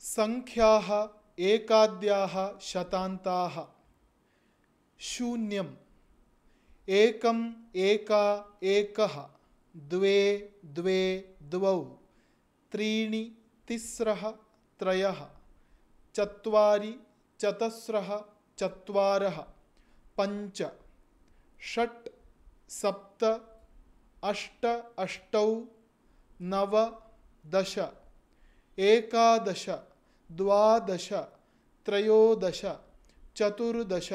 सङ्ख्याः एकाद्याः, शतान्ताः। शून्यम्। एकम् एका, एकः, द्वे द्वे, द्वौ, त्रीणि, तिस्रः, त्रयः, चत्वारि, चतस्रः, चत्वारः, पञ्च, षट्, सप्त, अष्ट, अष्टौ, नव, दश, एकादश। द्वादश, त्रयोदश, चतुर्दश,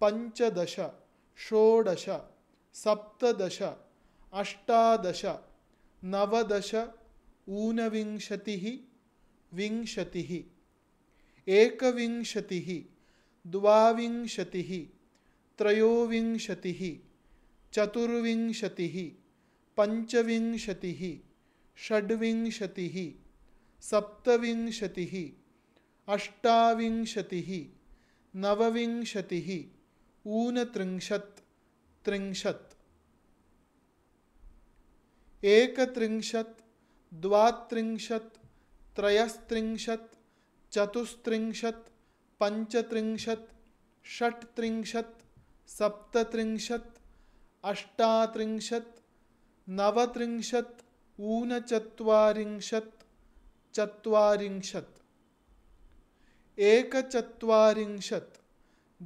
पञ्चदश, षोडश, सप्तदश, अष्टादश, नवदश, ऊनविंशतिः, विंशतिः, एकविंशतिः, द्वाविंशतिः, त्रयोविंशतिः, चतुर्विंशतिः, पञ्चविंशतिः, षड्विंशतिः, सप्तविंशतिः अष्टाविंशतिः, नवविंशतिः, ऊनत्रिंशत्, त्रिंशत्। एकत्रिंशत्, द्वात्रिंशत्, त्रयस्त्रिंशत्, चतुस्त्रिंशत्, पञ्चत्रिंशत्, षट्त्रिंशत्, सप्तत्रिंशत्, अष्टात्रिंशत्, नवत्रिंशत्, ऊनचत्वारिंशत्, चत्वारिंशत्। एकचत्वारिंशत्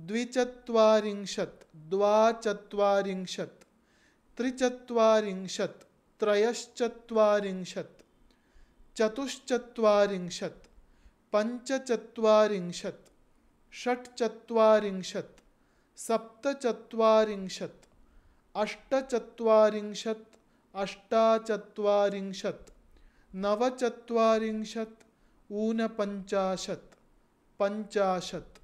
द्विचत्वारिंशत् द्वाचत्वारिंशत् त्रिचत्वारिंशत् त्रयश्चत्वारिंशत् चतुश्चत्वारिंशत् पञ्चचत्वारिंशत् षट्चत्वारिंशत् सप्तचत्वारिंशत् अष्टचत्वारिंशत् अष्टाचत्वारिंशत् नवचत्वारिंशत् ऊनपञ्चाशत्। पञ्चाशत्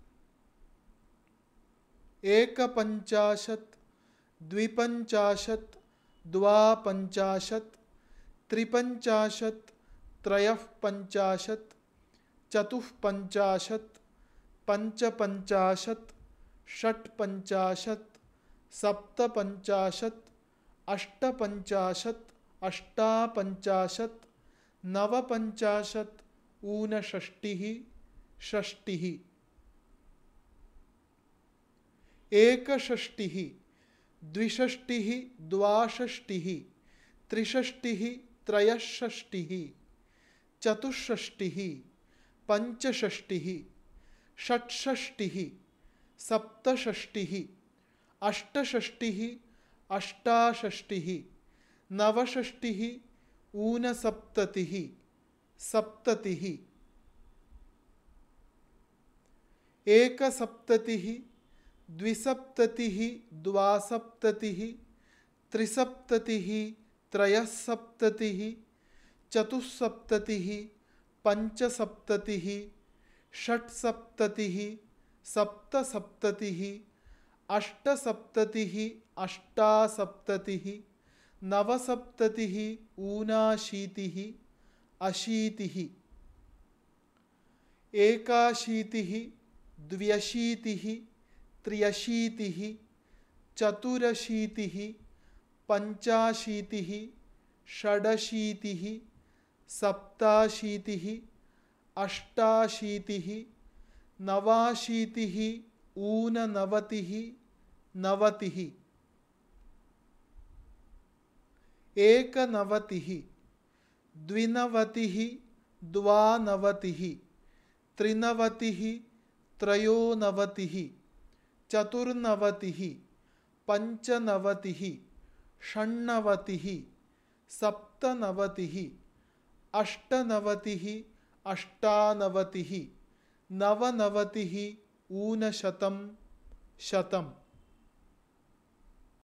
एकपञ्चाशत् द्विपञ्चाशत् द्वापञ्चाशत् त्रिपञ्चाशत् त्रयः पञ्चाशत् चतुःपञ्चाशत् पञ्चपञ्चाशत् षट्पञ्चाशत् सप्तपञ्चाशत् अष्टपञ्चाशत् अष्टापञ्चाशत् नवपञ्चाशत् ऊनषष्टिः। षष्टिः। एकषष्टिः, द्विषष्टिः, द्वाषष्टिः, त्रिषष्टिः, त्रयषष्टिः, चतुष्षष्टिः, पञ्चषष्टिः, षट्षष्टिः, सप्तषष्टिः, अष्टषष्टिः, अष्टाषष्टिः, नवषष्टिः, ऊनसप्ततिः, सप्ततिः। एकसप्ततिः, द्विसप्ततिः, द्वासप्ततिः, त्रिसप्ततिः, त्रयःसप्ततिः चतुस्सप्ततिः पञ्चसप्ततिः, षट्सप्ततिः, सप्तसप्ततिः, अष्टसप्ततिः, अष्टासप्ततिः, नवसप्ततिः, ऊनाशीतिः, अशीतिः। एकाशीतिः द्व्यशीतिः त्र्यशीतिः चतुरशीतिः पञ्चाशीतिः षडशीतिः सप्ताशीतिः अष्टाशीतिः नवाशीतिः ऊननवतिः नवतिः। एकनवतिः द्विनवतिः द्वानवतिः त्रिनवतिः त्रयोनवतिः चतुर्नवतिः पञ्चनवतिः षण्णवतिः सप्तनवतिः अष्टनवतिः अष्टानवतिः नवनवतिः ऊनशतं शतम्।